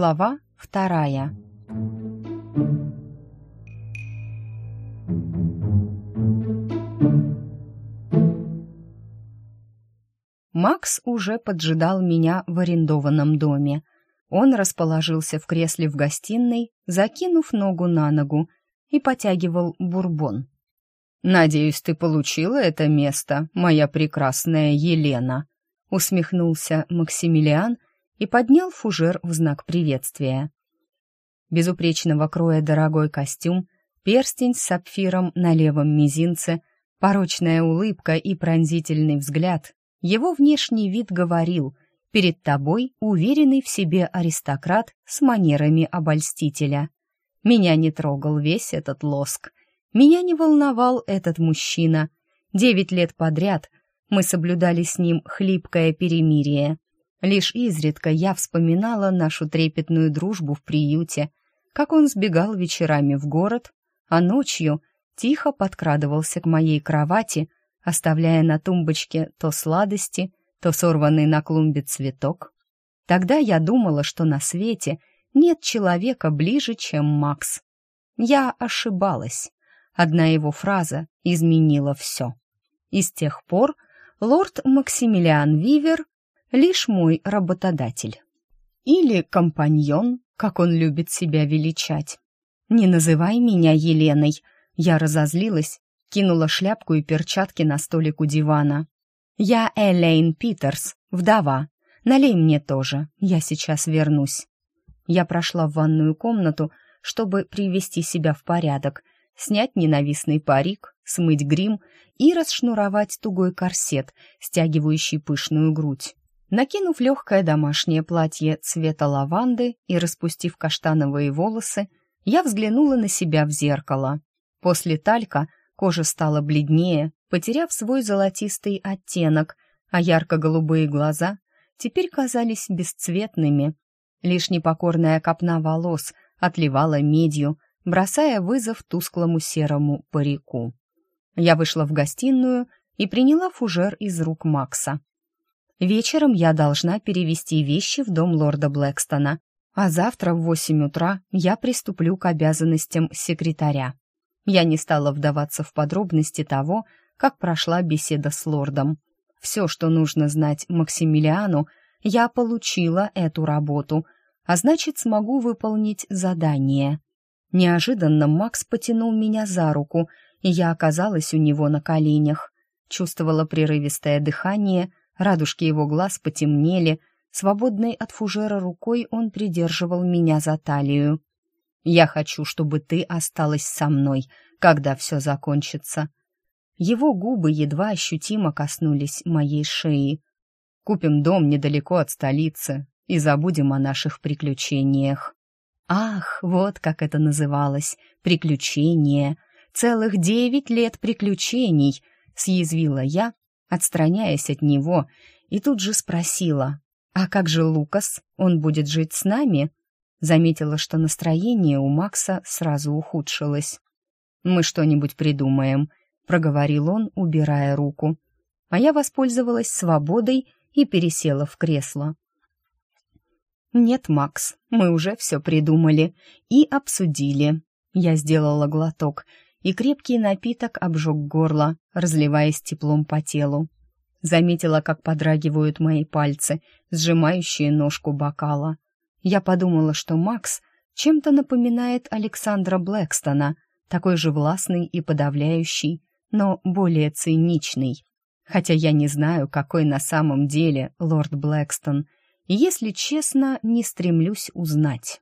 Глава вторая. Макс уже поджидал меня в арендованном доме. Он расположился в кресле в гостиной, закинув ногу на ногу, и потягивал бурбон. «Надеюсь, ты получила это место, моя прекрасная Елена», усмехнулся Максимилиан и поднял фужер в знак приветствия. Безупречного кроя дорогой костюм, перстень с сапфиром на левом мизинце, порочная улыбка и пронзительный взгляд. Его внешний вид говорил «Перед тобой уверенный в себе аристократ с манерами обольстителя». Меня не трогал весь этот лоск. Меня не волновал этот мужчина. Девять лет подряд мы соблюдали с ним хлипкое перемирие. Лишь изредка я вспоминала нашу трепетную дружбу в приюте, как он сбегал вечерами в город, а ночью тихо подкрадывался к моей кровати, оставляя на тумбочке то сладости, то сорванный на клумбе цветок. Тогда я думала, что на свете нет человека ближе, чем Макс. Я ошибалась. Одна его фраза изменила все. И с тех пор лорд Максимилиан Вивер лишь мой работодатель. Или компаньон, как он любит себя величать. «Не называй меня Еленой!» Я разозлилась, кинула шляпку и перчатки на столик у дивана. «Я Элейн Питерс, вдова. Налей мне тоже, я сейчас вернусь». Я прошла в ванную комнату, чтобы привести себя в порядок, снять ненавистный парик, смыть грим и расшнуровать тугой корсет, стягивающий пышную грудь. Накинув легкое домашнее платье цвета лаванды и распустив каштановые волосы, я взглянула на себя в зеркало. После талька кожа стала бледнее, потеряв свой золотистый оттенок, а ярко-голубые глаза теперь казались бесцветными, Лишь непокорная копна волос отливала медью, бросая вызов тусклому серому парику. Я вышла в гостиную и приняла фужер из рук Макса. Вечером я должна перевести вещи в дом лорда Блэкстона, а завтра в восемь утра я приступлю к обязанностям секретаря. Я не стала вдаваться в подробности того, как прошла беседа с лордом. Все, что нужно знать Максимилиану, я получила эту работу, а значит, смогу выполнить задание. Неожиданно Макс потянул меня за руку, и я оказалась у него на коленях. Чувствовала прерывистое дыхание, радужки его глаз потемнели, свободной от фужера рукой он придерживал меня за талию. «Я хочу, чтобы ты осталась со мной, когда все закончится». Его губы едва ощутимо коснулись моей шеи. Купим дом недалеко от столицы и забудем о наших приключениях. Ах, вот как это называлось — приключения. Целых девять лет приключений, съязвила я, отстраняясь от него, и тут же спросила, «А как же Лукас? Он будет жить с нами?» Заметила, что настроение у Макса сразу ухудшилось. «Мы что-нибудь придумаем», — проговорил он, убирая руку. А я воспользовалась свободой и пересела в кресло. «Нет, Макс, мы уже все придумали и обсудили». Я сделала глоток, и крепкий напиток обжег горло, разливаясь теплом по телу. Заметила, как подрагивают мои пальцы, сжимающие ножку бокала. Я подумала, что Макс чем-то напоминает Александра Блэкстона, такой же властный и подавляющий, но более циничный хотя я не знаю, какой на самом деле лорд Блэкстон, и, если честно, не стремлюсь узнать.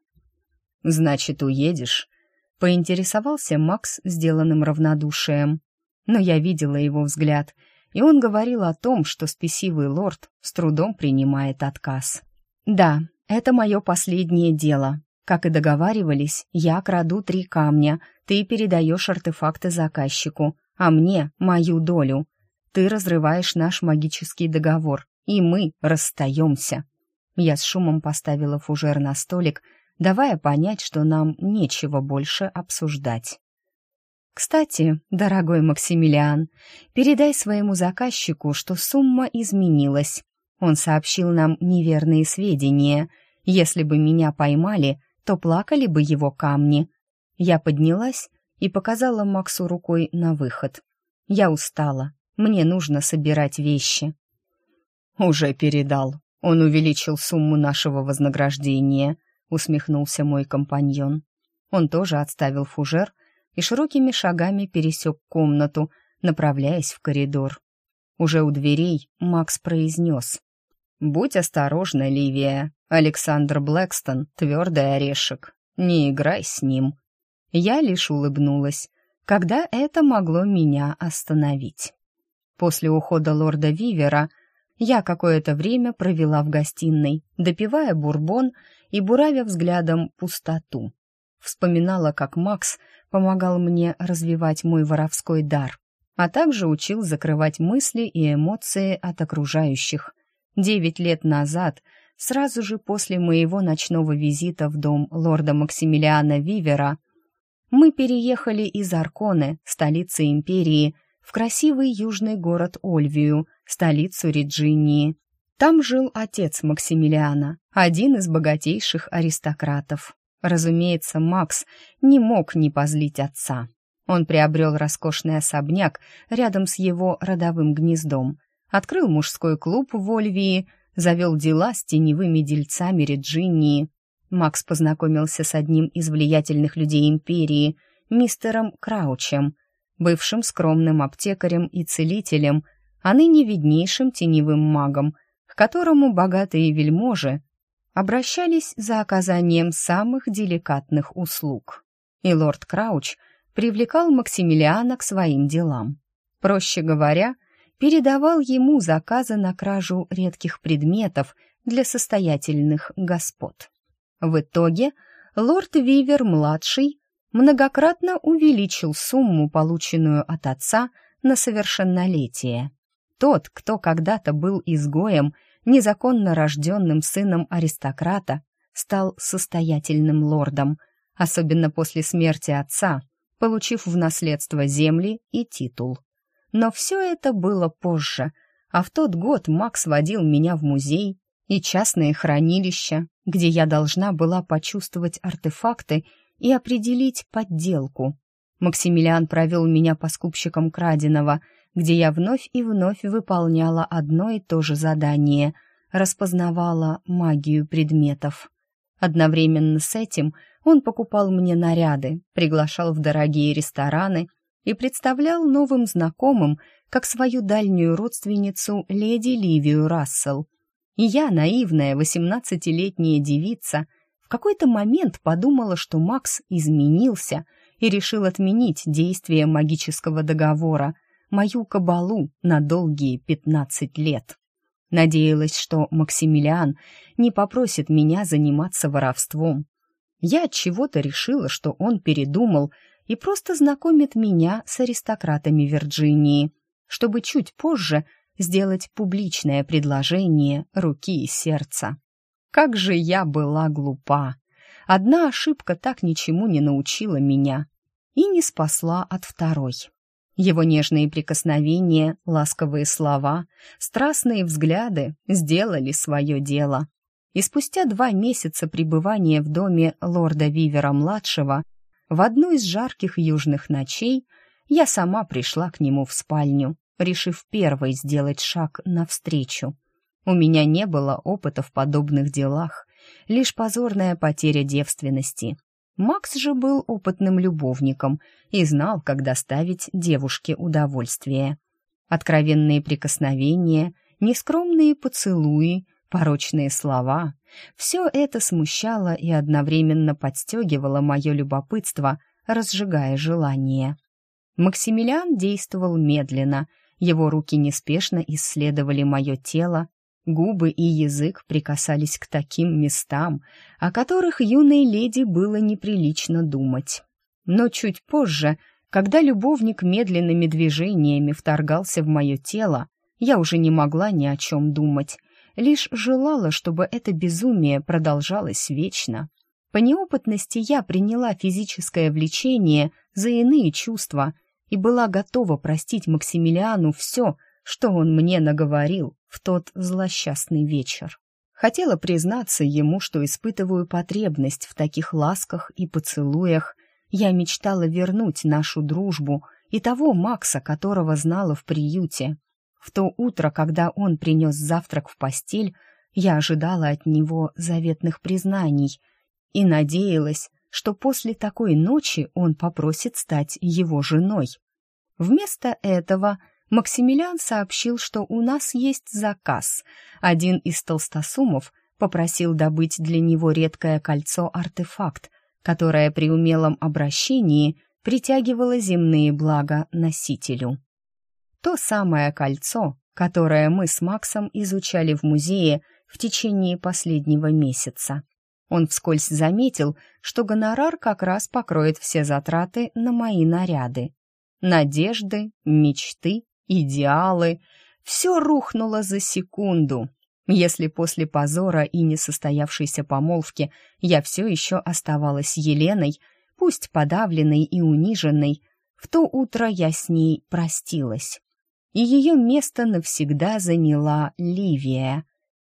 «Значит, уедешь?» — поинтересовался Макс сделанным равнодушием. Но я видела его взгляд, и он говорил о том, что спесивый лорд с трудом принимает отказ. «Да, это мое последнее дело. Как и договаривались, я краду три камня, ты передаешь артефакты заказчику, а мне — мою долю», ты разрываешь наш магический договор, и мы расстаемся». Я с шумом поставила фужер на столик, давая понять, что нам нечего больше обсуждать. «Кстати, дорогой Максимилиан, передай своему заказчику, что сумма изменилась. Он сообщил нам неверные сведения, Если бы меня поймали, то плакали бы его камни. Я поднялась и показала Максу рукой на выход. Я устала, мне нужно собирать вещи. «Уже передал. Он увеличил сумму нашего вознаграждения», — усмехнулся мой компаньон. Он тоже отставил фужер и широкими шагами пересек комнату, направляясь в коридор. Уже у дверей Макс произнес. «Будь осторожна, Ливия. Александр Блэкстон — твердый орешек. Не играй с ним». Я лишь улыбнулась, когда это могло меня остановить. После ухода лорда Вивера я какое-то время провела в гостиной, допивая бурбон и буравя взглядом пустоту. Вспоминала, как Макс помогал мне развивать мой воровской дар, а также учил закрывать мысли и эмоции от окружающих. Девять лет назад, сразу же после моего ночного визита в дом лорда Максимилиана Вивера, мы переехали из Арконы, столицы империи, в красивый южный город Ольвию, столицу Реджинии. Там жил отец Максимилиана, один из богатейших аристократов. Разумеется, Макс не мог не позлить отца. Он приобрел роскошный особняк рядом с его родовым гнездом, открыл мужской клуб в Ольвии, завел дела с теневыми дельцами Реджинии. Макс познакомился с одним из влиятельных людей империи, мистером Краучем, бывшим скромным аптекарем и целителем, а ныне виднейшим теневым магом, которому богатые вельможи обращались за оказанием самых деликатных услуг. И лорд Крауч привлекал Максимилиана к своим делам. Проще говоря, передавал ему заказы на кражу редких предметов для состоятельных господ. В итоге лорд Вивер-младший многократно увеличил сумму, полученную от отца, на совершеннолетие. Тот, кто когда-то был изгоем, незаконно рожденным сыном аристократа, стал состоятельным лордом, особенно после смерти отца, получив в наследство земли и титул. Но все это было позже, а в тот год Макс водил меня в музей и частные хранилища, где я должна была почувствовать артефакты и определить подделку. Максимилиан провел меня по скупщикам краденого, где я вновь и вновь выполняла одно и то же задание — распознавала магию предметов. Одновременно с этим он покупал мне наряды, приглашал в дорогие рестораны и представлял новым знакомым как свою дальнюю родственницу леди Ливию Рассел. И я, наивная восемнадцатилетняя девица, в какой-то момент подумала, что Макс изменился и решил отменить действие магического договора, мою кабалу на долгие пятнадцать лет. Надеялась, что Максимилиан не попросит меня заниматься воровством. Я от чего-то решила, что он передумал и просто знакомит меня с аристократами Вирджинии, чтобы чуть позже сделать публичное предложение руки и сердца. Как же я была глупа! Одна ошибка так ничему не научила меня и не спасла от второй. Его нежные прикосновения, ласковые слова, страстные взгляды сделали свое дело. И спустя два месяца пребывания в доме лорда Вивера-младшего в одну из жарких южных ночей я сама пришла к нему в спальню, решив первой сделать шаг навстречу. У меня не было опыта в подобных делах, лишь позорная потеря девственности. Макс же был опытным любовником и знал, как доставить девушке удовольствие. Откровенные прикосновения, нескромные поцелуи, порочные слова — все это смущало и одновременно подстегивало мое любопытство, разжигая желание. Максимилиан действовал медленно, его руки неспешно исследовали мое тело, Губы и язык прикасались к таким местам, о которых юной леди было неприлично думать. Но чуть позже, когда любовник медленными движениями вторгался в мое тело, я уже не могла ни о чем думать, лишь желала, чтобы это безумие продолжалось вечно. По неопытности я приняла физическое влечение за иные чувства и была готова простить Максимилиану все, что он мне наговорил в тот злосчастный вечер. Хотела признаться ему, что испытываю потребность в таких ласках и поцелуях. Я мечтала вернуть нашу дружбу и того Макса, которого знала в приюте. В то утро, когда он принес завтрак в постель, я ожидала от него заветных признаний и надеялась, что после такой ночи он попросит стать его женой. Вместо этого Максимилиан сообщил, что у нас есть заказ. Один из толстосумов попросил добыть для него редкое кольцо-артефакт, которое при умелом обращении притягивало земные блага носителю. То самое кольцо, которое мы с Максом изучали в музее в течение последнего месяца. Он вскользь заметил, что гонорар как раз покроет все затраты на мои наряды. Надежды, мечты, идеалы — все рухнуло за секунду. Если после позора и несостоявшейся помолвки я все еще оставалась Еленой, пусть подавленной и униженной, в то утро я с ней простилась. И ее место навсегда заняла Ливия.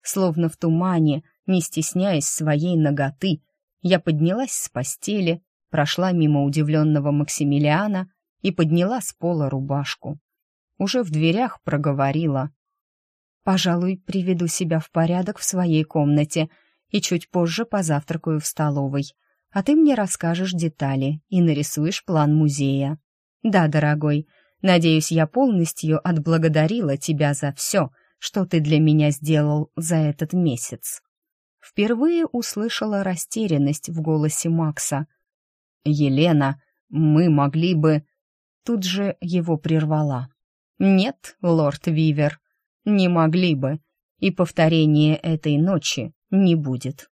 Словно в тумане, не стесняясь своей ноготы, я поднялась с постели, прошла мимо удивленного Максимилиана и подняла с пола рубашку. Уже в дверях проговорила. «Пожалуй, приведу себя в порядок в своей комнате и чуть позже позавтракаю в столовой, а ты мне расскажешь детали и нарисуешь план музея. Да, дорогой, надеюсь, я полностью отблагодарила тебя за все, что ты для меня сделал за этот месяц». Впервые услышала растерянность в голосе Макса. «Елена, мы могли бы...» Тут же его прервала. «Нет, лорд Вивер, не могли бы, и повторения этой ночи не будет.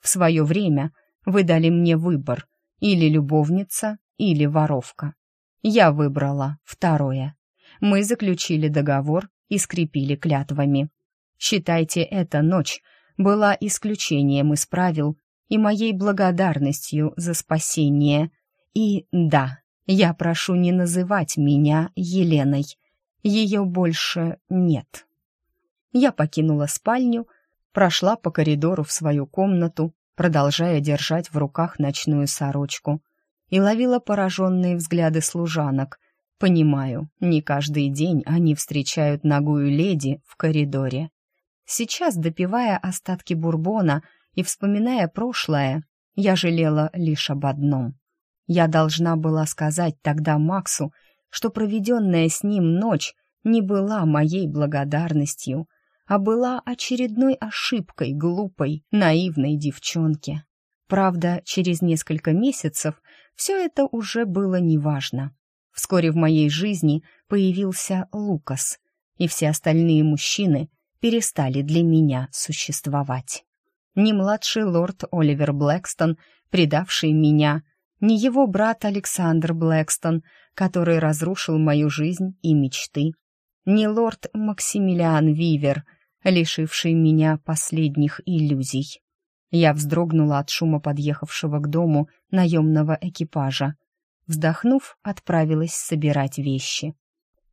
В свое время вы дали мне выбор, или любовница, или воровка. Я выбрала второе. Мы заключили договор и скрепили клятвами. Считайте, эта ночь была исключением из правил и моей благодарностью за спасение. И да, я прошу не называть меня Еленой. Ее больше нет. Я покинула спальню, прошла по коридору в свою комнату, продолжая держать в руках ночную сорочку, и ловила пораженные взгляды служанок, Понимаю, не каждый день они встречают ногую леди в коридоре. Сейчас, допивая остатки бурбона и вспоминая прошлое, я жалела лишь об одном. Я должна была сказать тогда Максу, что проведенная с ним ночь не была моей благодарностью, а была очередной ошибкой глупой, наивной девчонки. Правда, через несколько месяцев все это уже было неважно. Вскоре в моей жизни появился Лукас, и все остальные мужчины перестали для меня существовать. Ни младший лорд Оливер Блэкстон, предавший меня, ни его брат Александр Блэкстон, который разрушил мою жизнь и мечты, ни лорд Максимилиан Вивер, лишивший меня последних иллюзий. Я вздрогнула от шума подъехавшего к дому наемного экипажа. Вздохнув, отправилась собирать вещи.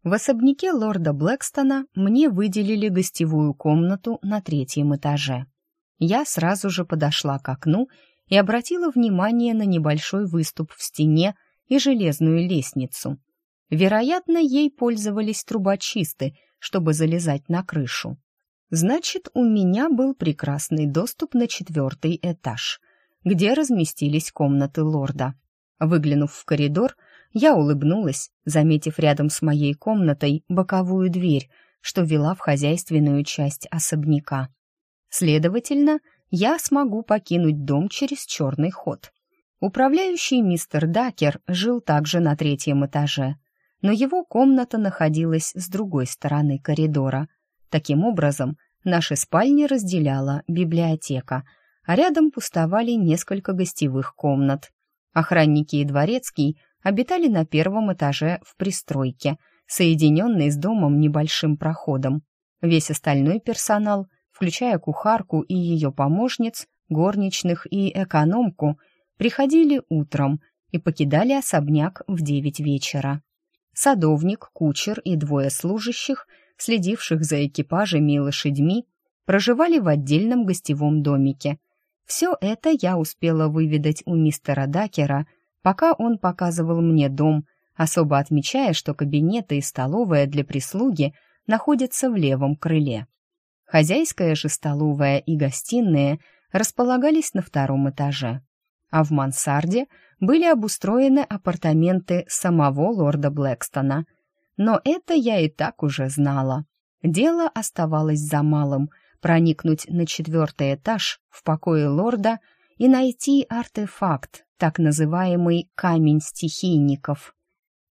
В особняке лорда Блэкстона мне выделили гостевую комнату на третьем этаже. Я сразу же подошла к окну и обратила внимание на небольшой выступ в стене и железную лестницу. Вероятно, ей пользовались трубочисты, чтобы залезать на крышу. Значит, у меня был прекрасный доступ на четвертый этаж, где разместились комнаты лорда. Выглянув в коридор, я улыбнулась, заметив рядом с моей комнатой боковую дверь, что вела в хозяйственную часть особняка. Следовательно, я смогу покинуть дом через черный ход. Управляющий мистер Дакер жил также на третьем этаже, но его комната находилась с другой стороны коридора. Таким образом, наши спальни разделяла библиотека, а рядом пустовали несколько гостевых комнат. Охранники и дворецкий обитали на первом этаже в пристройке, соединенной с домом небольшим проходом. Весь остальной персонал, включая кухарку и ее помощниц, горничных и экономку, приходили утром и покидали особняк в девять вечера. Садовник, кучер и двое служащих, следивших за экипажами и лошадьми, проживали в отдельном гостевом домике. Все это я успела выведать у мистера Дакера, пока он показывал мне дом, особо отмечая, что кабинеты и столовая для прислуги находятся в левом крыле. Хозяйская же столовая и гостиные располагались на втором этаже, а в мансарде были обустроены апартаменты самого лорда Блэкстона. Но это я и так уже знала. Дело оставалось за малым — проникнуть на четвертый этаж в покое лорда и найти артефакт, так называемый «камень стихийников».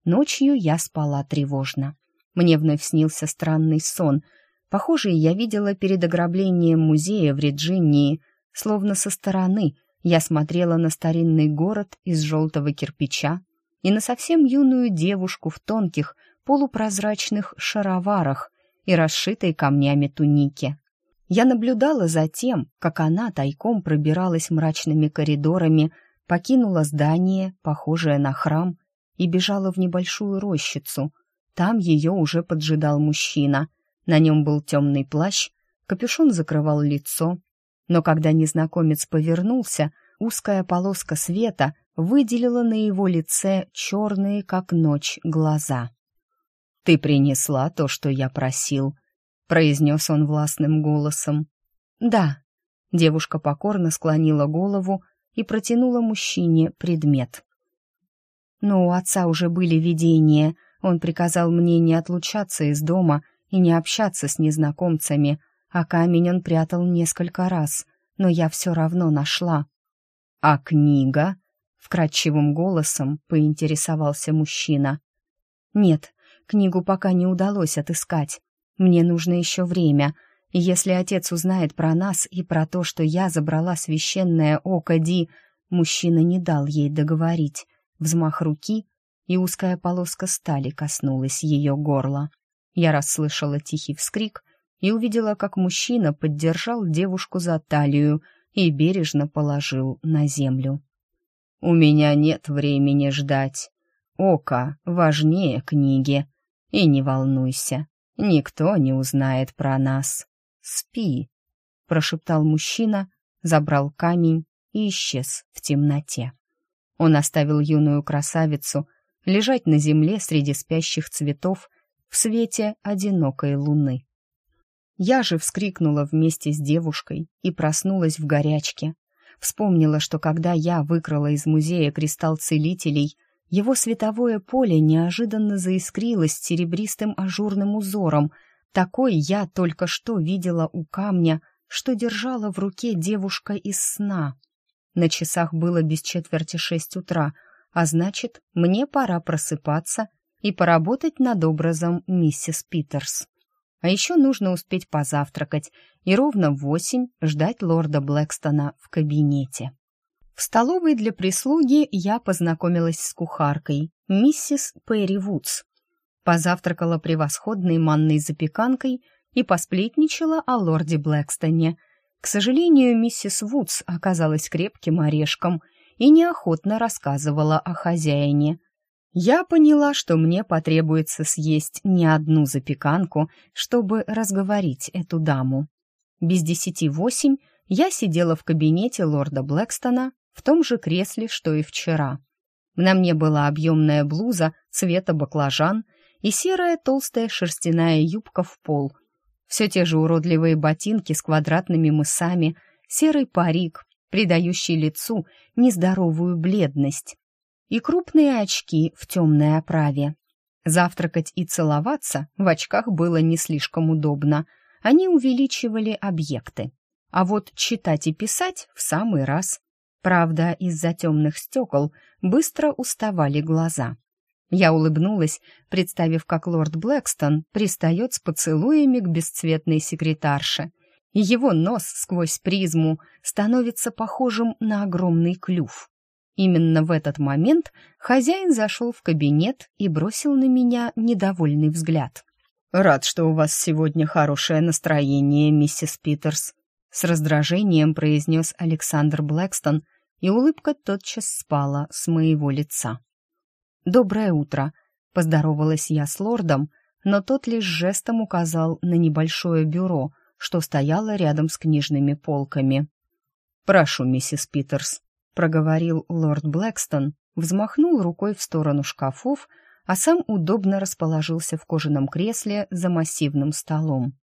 Ночью я спала тревожно. Мне вновь снился странный сон. Похожий я видела перед ограблением музея в Реджинии, словно со стороны я смотрела на старинный город из желтого кирпича и на совсем юную девушку в тонких, полупрозрачных шароварах и расшитой камнями тунике. Я наблюдала за тем, как она тайком пробиралась мрачными коридорами, покинула здание, похожее на храм, и бежала в небольшую рощицу. Там ее уже поджидал мужчина. На нем был темный плащ, капюшон закрывал лицо. Но когда незнакомец повернулся, узкая полоска света выделила на его лице черные, как ночь, глаза. «Ты принесла то, что я просил», — произнес он властным голосом. «Да». Девушка покорно склонила голову и протянула мужчине предмет. Но у отца уже были видения. Он приказал мне не отлучаться из дома и не общаться с незнакомцами, а камень он прятал несколько раз, но я все равно нашла. «А книга?» — вкрадчивым голосом поинтересовался мужчина. «Нет, Книгу пока не удалось отыскать. Мне нужно еще время. Если отец узнает про нас и про то, что я забрала священное око Ди, мужчина не дал ей договорить. Взмах руки, и узкая полоска стали коснулась ее горла. Я расслышала тихий вскрик и увидела, как мужчина поддержал девушку за талию и бережно положил на землю. «У меня нет времени ждать. Око важнее книги», и не волнуйся, никто не узнает про нас. Спи, прошептал мужчина, забрал камень и исчез в темноте. Он оставил юную красавицу лежать на земле среди спящих цветов в свете одинокой луны. Я же вскрикнула вместе с девушкой и проснулась в горячке. Вспомнила, что когда я выкрала из музея кристалл целителей — его световое поле неожиданно заискрилось серебристым ажурным узором. Такой я только что видела у камня, что держала в руке девушка из сна. На часах было без четверти шесть утра, а значит, мне пора просыпаться и поработать над образом миссис Питерс. А еще нужно успеть позавтракать и ровно в восемь ждать лорда Блэкстона в кабинете. В столовой для прислуги я познакомилась с кухаркой, миссис Перри Вудс. Позавтракала превосходной манной запеканкой и посплетничала о лорде Блэкстоне. К сожалению, миссис Вудс оказалась крепким орешком и неохотно рассказывала о хозяине. Я поняла, что мне потребуется съесть не одну запеканку, чтобы разговорить эту даму. Без десяти восемь я сидела в кабинете лорда Блэкстона в том же кресле, что и вчера. На мне была объемная блуза цвета баклажан и серая толстая шерстяная юбка в пол. Все те же уродливые ботинки с квадратными мысами, серый парик, придающий лицу нездоровую бледность, и крупные очки в темной оправе. Завтракать и целоваться в очках было не слишком удобно. Они увеличивали объекты. А вот читать и писать в самый раз. Правда, из-за темных стекол быстро уставали глаза. Я улыбнулась, представив, как лорд Блэкстон пристает с поцелуями к бесцветной секретарше, и его нос сквозь призму становится похожим на огромный клюв. Именно в этот момент хозяин зашел в кабинет и бросил на меня недовольный взгляд. «Рад, что у вас сегодня хорошее настроение, миссис Питерс», с раздражением произнес Александр Блэкстон, и улыбка тотчас спала с моего лица. «Доброе утро», — поздоровалась я с лордом, но тот лишь жестом указал на небольшое бюро, что стояло рядом с книжными полками. «Прошу, миссис Питерс», — проговорил лорд Блэкстон, взмахнул рукой в сторону шкафов, а сам удобно расположился в кожаном кресле за массивным столом.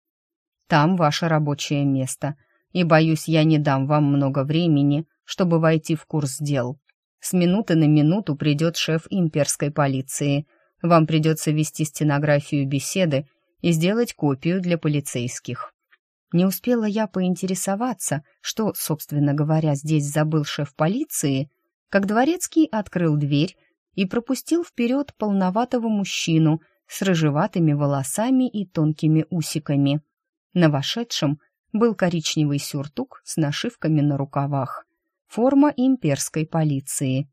«Там ваше рабочее место, и, боюсь, я не дам вам много времени, чтобы войти в курс дел. С минуты на минуту придет шеф имперской полиции. Вам придется вести стенографию беседы и сделать копию для полицейских». Не успела я поинтересоваться, что, собственно говоря, здесь забыл шеф полиции, как дворецкий открыл дверь и пропустил вперед полноватого мужчину с рыжеватыми волосами и тонкими усиками. На вошедшем был коричневый сюртук с нашивками на рукавах. Форма имперской полиции.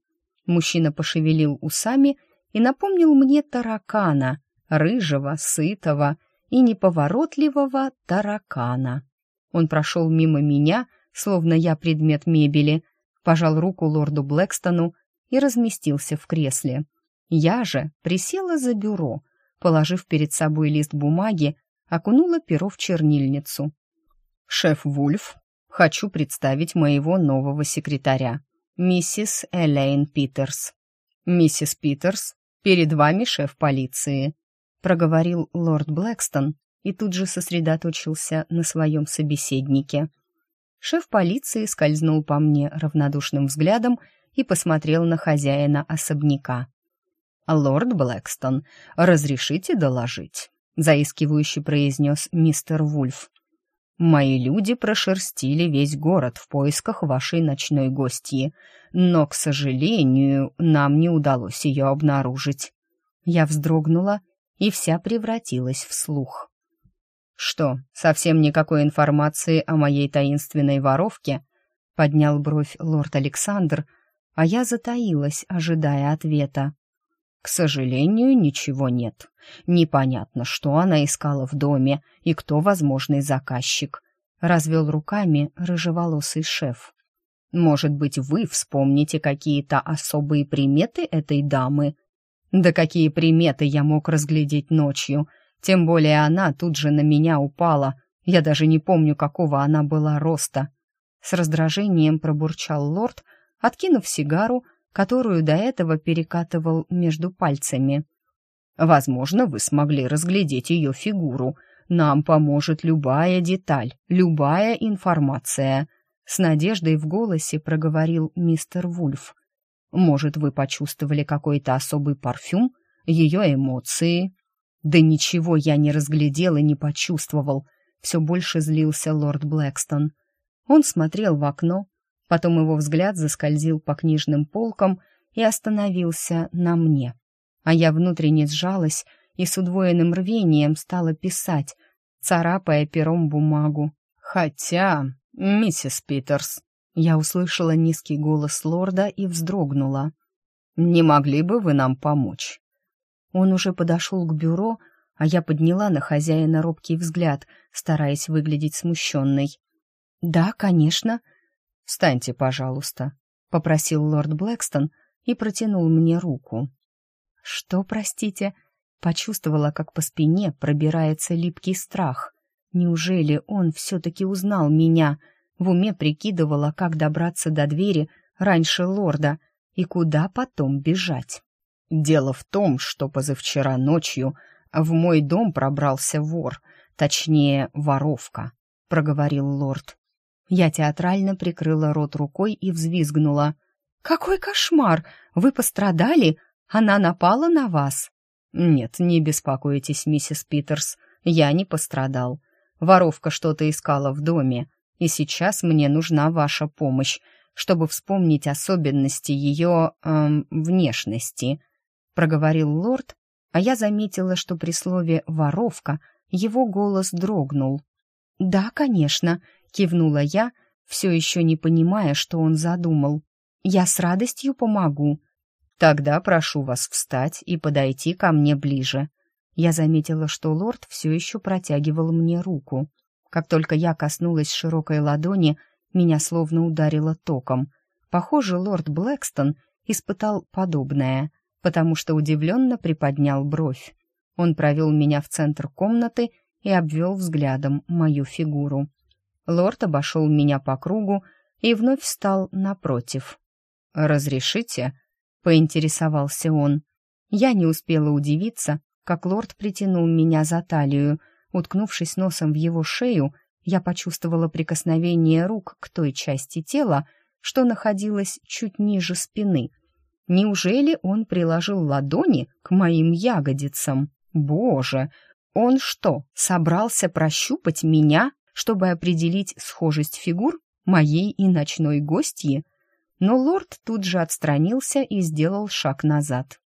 Мужчина пошевелил усами и напомнил мне таракана, рыжего, сытого и неповоротливого таракана. Он прошел мимо меня, словно я предмет мебели, пожал руку лорду Блэкстону и разместился в кресле. Я же присела за бюро, положив перед собой лист бумаги, окунула перо в чернильницу. «Шеф Вульф, хочу представить моего нового секретаря, миссис Элейн Питерс». «Миссис Питерс, перед вами шеф полиции», — проговорил лорд Блэкстон и тут же сосредоточился на своем собеседнике — Шеф полиции скользнул по мне равнодушным взглядом и посмотрел на хозяина особняка. «Лорд Блэкстон, разрешите доложить?» — заискивающе произнес мистер Вульф. «Мои люди прошерстили весь город в поисках вашей ночной гостьи, но, к сожалению, нам не удалось ее обнаружить». Я вздрогнула и вся превратилась в слух. «Что, совсем никакой информации о моей таинственной воровке?» — поднял бровь лорд Александр, а я затаилась, ожидая ответа. «К сожалению, ничего нет. Непонятно, что она искала в доме и кто возможный заказчик», — развел руками рыжеволосый шеф. «Может быть, вы вспомните какие-то особые приметы этой дамы?» «Да какие приметы я мог разглядеть ночью?» Тем более она тут же на меня упала. Я даже не помню, какого она была роста. С раздражением пробурчал лорд, откинув сигару, которую до этого перекатывал между пальцами. «Возможно, вы смогли разглядеть ее фигуру. Нам поможет любая деталь, любая информация», — с надеждой в голосе проговорил мистер Вульф. «Может, вы почувствовали какой-то особый парфюм, ее эмоции?» Да ничего я не разглядел и не почувствовал. Все больше злился лорд Блэкстон. Он смотрел в окно, потом его взгляд заскользил по книжным полкам и остановился на мне. А я внутренне сжалась и с удвоенным рвением стала писать, царапая пером бумагу. «Хотя, миссис Питерс...» Я услышала низкий голос лорда и вздрогнула. «Не могли бы вы нам помочь?» Он уже подошел к бюро, а я подняла на хозяина робкий взгляд, стараясь выглядеть смущенной. «Да, конечно». «Встаньте, пожалуйста», — попросил лорд Блэкстон и протянул мне руку. «Что, простите?» Почувствовала, как по спине пробирается липкий страх. Неужели он все-таки узнал меня? В уме прикидывала, как добраться до двери раньше лорда и куда потом бежать. Дело в том, что позавчера ночью в мой дом пробрался вор, точнее, воровка, проговорил лорд. Я театрально прикрыла рот рукой и взвизгнула. Какой кошмар! Вы пострадали? Она напала на вас? Нет, не беспокойтесь, миссис Питерс, я не пострадал. Воровка что-то искала в доме, и сейчас мне нужна ваша помощь, чтобы вспомнить особенности ее эм, внешности. — проговорил лорд, а я заметила, что при слове «воровка» его голос дрогнул. «Да, конечно», — кивнула я, все еще не понимая, что он задумал. «Я с радостью помогу». «Тогда прошу вас встать и подойти ко мне ближе». Я заметила, что лорд все еще протягивал мне руку. Как только я коснулась широкой ладони, меня словно ударило током. Похоже, лорд Блэкстон испытал подобное — потому что удивленно приподнял бровь. Он провел меня в центр комнаты и обвел взглядом мою фигуру. Лорд обошел меня по кругу и вновь встал напротив. «Разрешите?» — поинтересовался он. Я не успела удивиться, как лорд притянул меня за талию. Уткнувшись носом в его шею, я почувствовала прикосновение рук к той части тела, что находилась чуть ниже спины. Неужели он приложил ладони к моим ягодицам? Боже, он что, собрался прощупать меня, чтобы определить схожесть фигур моей и ночной гостьи? Но лорд тут же отстранился и сделал шаг назад.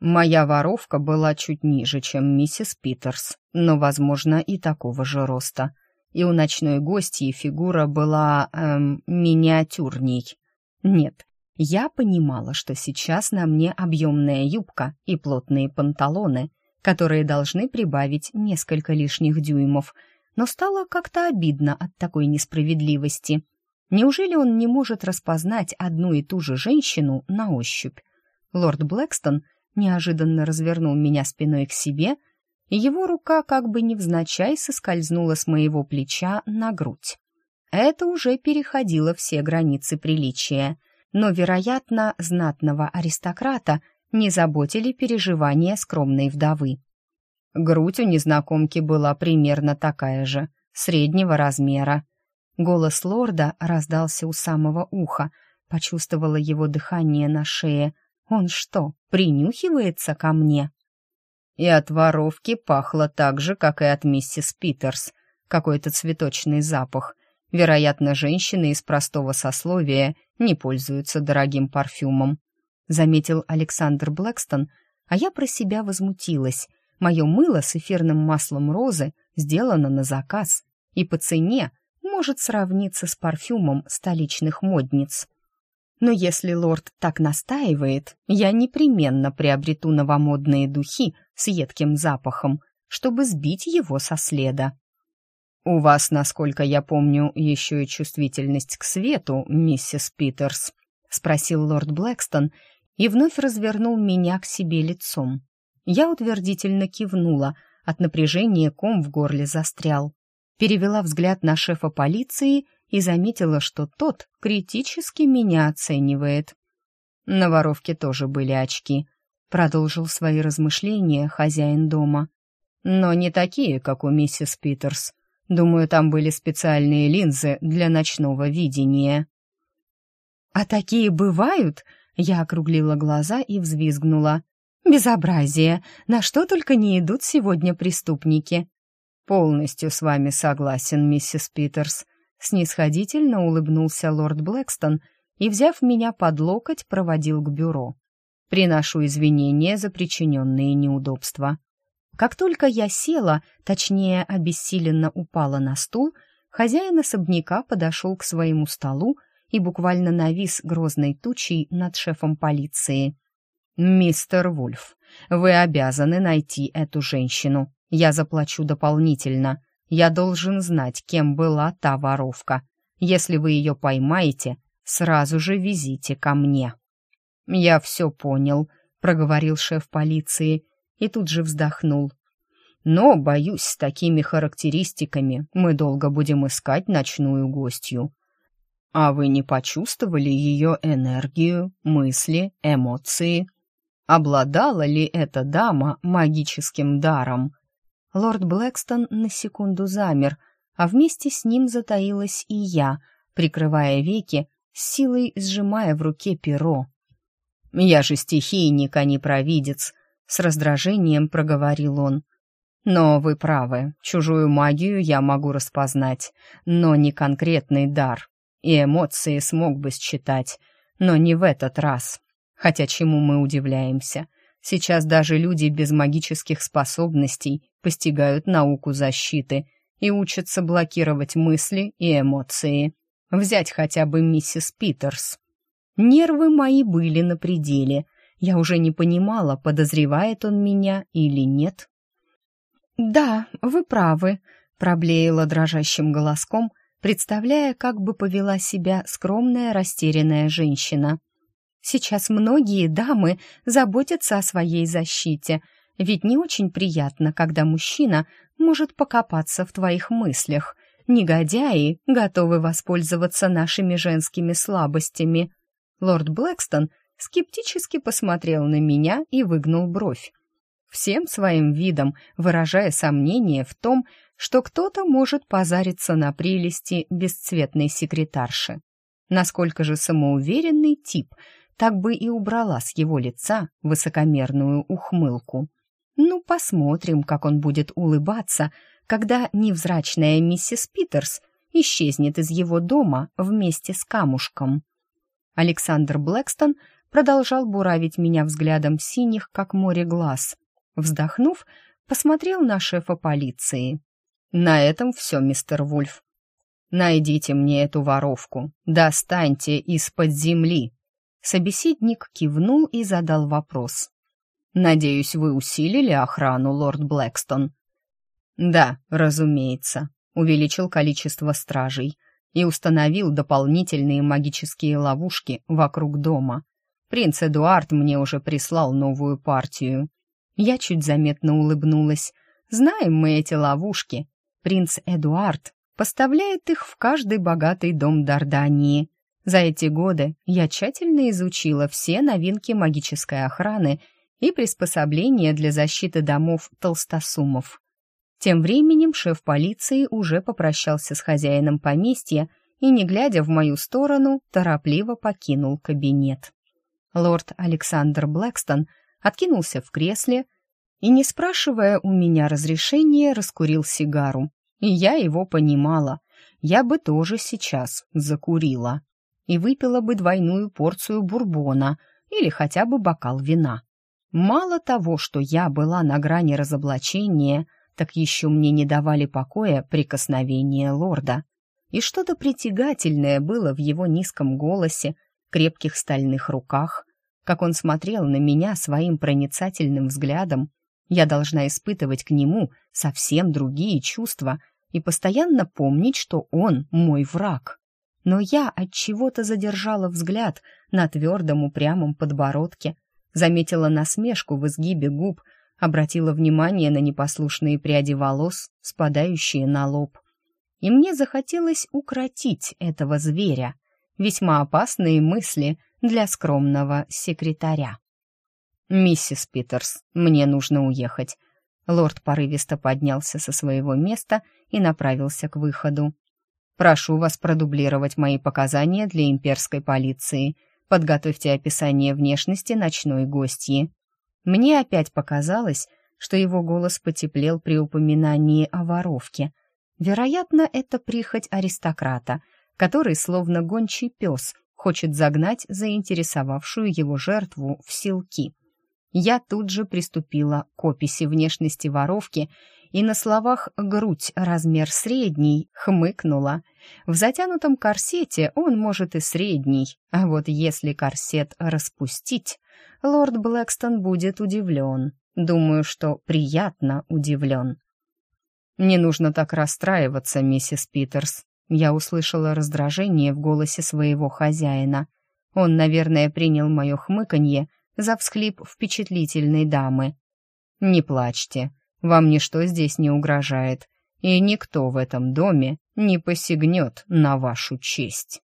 Моя воровка была чуть ниже, чем миссис Питерс, но, возможно, и такого же роста. И у ночной гостьи фигура была, эм, миниатюрней. Нет, я понимала, что сейчас на мне объемная юбка и плотные панталоны, которые должны прибавить несколько лишних дюймов, но стало как-то обидно от такой несправедливости. Неужели он не может распознать одну и ту же женщину на ощупь? Лорд Блэкстон неожиданно развернул меня спиной к себе, и его рука как бы невзначай соскользнула с моего плеча на грудь. Это уже переходило все границы приличия, но, вероятно, знатного аристократа не заботили переживания скромной вдовы. Грудь у незнакомки была примерно такая же, среднего размера. Голос лорда раздался у самого уха, почувствовала его дыхание на шее. Он что, принюхивается ко мне? И от воровки пахло так же, как и от миссис Питерс. Какой-то цветочный запах. Вероятно, женщины из простого сословия не пользуются дорогим парфюмом заметил Александр Блэкстон, а я про себя возмутилась. Мое мыло с эфирным маслом розы сделано на заказ и по цене может сравниться с парфюмом столичных модниц. Но если лорд так настаивает, я непременно приобрету новомодные духи с едким запахом, чтобы сбить его со следа. «У вас, насколько я помню, еще и чувствительность к свету, миссис Питерс», — спросил лорд Блэкстон, и вновь развернул меня к себе лицом. Я утвердительно кивнула, от напряжения ком в горле застрял. Перевела взгляд на шефа полиции и заметила, что тот критически меня оценивает. На воровке тоже были очки. Продолжил свои размышления хозяин дома. Но не такие, как у миссис Питерс. Думаю, там были специальные линзы для ночного видения. «А такие бывают?» Я округлила глаза и взвизгнула. «Безобразие! На что только не идут сегодня преступники!» «Полностью с вами согласен, миссис Питерс», — снисходительно улыбнулся лорд Блэкстон и, взяв меня под локоть, проводил к бюро. «Приношу извинения за причиненные неудобства». Как только я села, точнее, обессиленно упала на стул, хозяин особняка подошел к своему столу и буквально навис грозной тучей над шефом полиции. «Мистер Вульф, вы обязаны найти эту женщину. Я заплачу дополнительно. Я должен знать, кем была та воровка. Если вы ее поймаете, сразу же везите ко мне». «Я все понял», — проговорил шеф полиции и тут же вздохнул. «Но, боюсь, с такими характеристиками мы долго будем искать ночную гостью. А вы не почувствовали ее энергию, мысли, эмоции? Обладала ли эта дама магическим даром? Лорд Блэкстон на секунду замер, а вместе с ним затаилась и я, прикрывая веки, с силой сжимая в руке перо. «Я же стихийник, а не провидец», — с раздражением проговорил он. «Но вы правы, чужую магию я могу распознать, но не конкретный дар и эмоции смог бы считать, но не в этот раз. Хотя чему мы удивляемся? Сейчас даже люди без магических способностей постигают науку защиты и учатся блокировать мысли и эмоции. Взять хотя бы миссис Питерс. Нервы мои были на пределе. Я уже не понимала, подозревает он меня или нет. «Да, вы правы», — проблеяла дрожащим голоском, представляя, как бы повела себя скромная растерянная женщина. Сейчас многие дамы заботятся о своей защите. Ведь не очень приятно, когда мужчина может покопаться в твоих мыслях. Негодяи готовы воспользоваться нашими женскими слабостями. Лорд Блэкстон скептически посмотрел на меня и выгнул бровь, всем своим видом выражая сомнение в том, что кто-то может позариться на прелести бесцветной секретарши. Насколько же самоуверенный тип так бы и убрала с его лица высокомерную ухмылку. Ну, посмотрим, как он будет улыбаться, когда невзрачная миссис Питерс исчезнет из его дома вместе с камушком. Александр Блэкстон продолжал буравить меня взглядом синих, как море глаз. Вздохнув, посмотрел на шефа полиции. «На этом все, мистер Вульф. Найдите мне эту воровку, достаньте из-под земли». Собеседник кивнул и задал вопрос. «Надеюсь, вы усилили охрану, лорд Блэкстон?» «Да, разумеется», — увеличил количество стражей и установил дополнительные магические ловушки вокруг дома. Принц Эдуард мне уже прислал новую партию. Я чуть заметно улыбнулась. Знаем мы эти ловушки. Принц Эдуард поставляет их в каждый богатый дом Дардании. За эти годы я тщательно изучила все новинки магической охраны и приспособления для защиты домов толстосумов. Тем временем шеф полиции уже попрощался с хозяином поместья и, не глядя в мою сторону, торопливо покинул кабинет лорд Александр Блэкстон откинулся в кресле и, не спрашивая у меня разрешения, раскурил сигару. И я его понимала. Я бы тоже сейчас закурила. И выпила бы двойную порцию бурбона или хотя бы бокал вина. Мало того, что я была на грани разоблачения, так еще мне не давали покоя прикосновения лорда. И что-то притягательное было в его низком голосе, крепких стальных руках, как он смотрел на меня своим проницательным взглядом. Я должна испытывать к нему совсем другие чувства и постоянно помнить, что он мой враг. Но я от чего-то задержала взгляд на твердом упрямом подбородке, заметила насмешку в изгибе губ, обратила внимание на непослушные пряди волос, спадающие на лоб. И мне захотелось укротить этого зверя, весьма опасные мысли для скромного секретаря. «Миссис Питерс, мне нужно уехать». Лорд порывисто поднялся со своего места и направился к выходу. «Прошу вас продублировать мои показания для имперской полиции. Подготовьте описание внешности ночной гостьи». Мне опять показалось, что его голос потеплел при упоминании о воровке. Вероятно, это прихоть аристократа — который, словно гончий пес, хочет загнать заинтересовавшую его жертву в силки. Я тут же приступила к описи внешности воровки и на словах «грудь размер средний» хмыкнула. В затянутом корсете он может и средний, а вот если корсет распустить, лорд Блэкстон будет удивлен. Думаю, что приятно удивлен. «Не нужно так расстраиваться, миссис Питерс», я услышала раздражение в голосе своего хозяина. Он, наверное, принял мое хмыканье за всхлип впечатлительной дамы. «Не плачьте, вам ничто здесь не угрожает, и никто в этом доме не посягнет на вашу честь».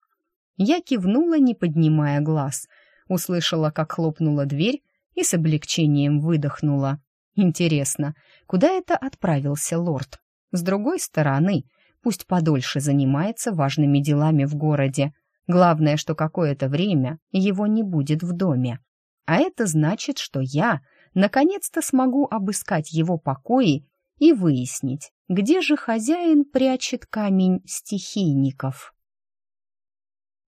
Я кивнула, не поднимая глаз, услышала, как хлопнула дверь и с облегчением выдохнула. Интересно, куда это отправился лорд? С другой стороны, Пусть подольше занимается важными делами в городе. Главное, что какое-то время его не будет в доме. А это значит, что я наконец-то смогу обыскать его покои и выяснить, где же хозяин прячет камень стихийников.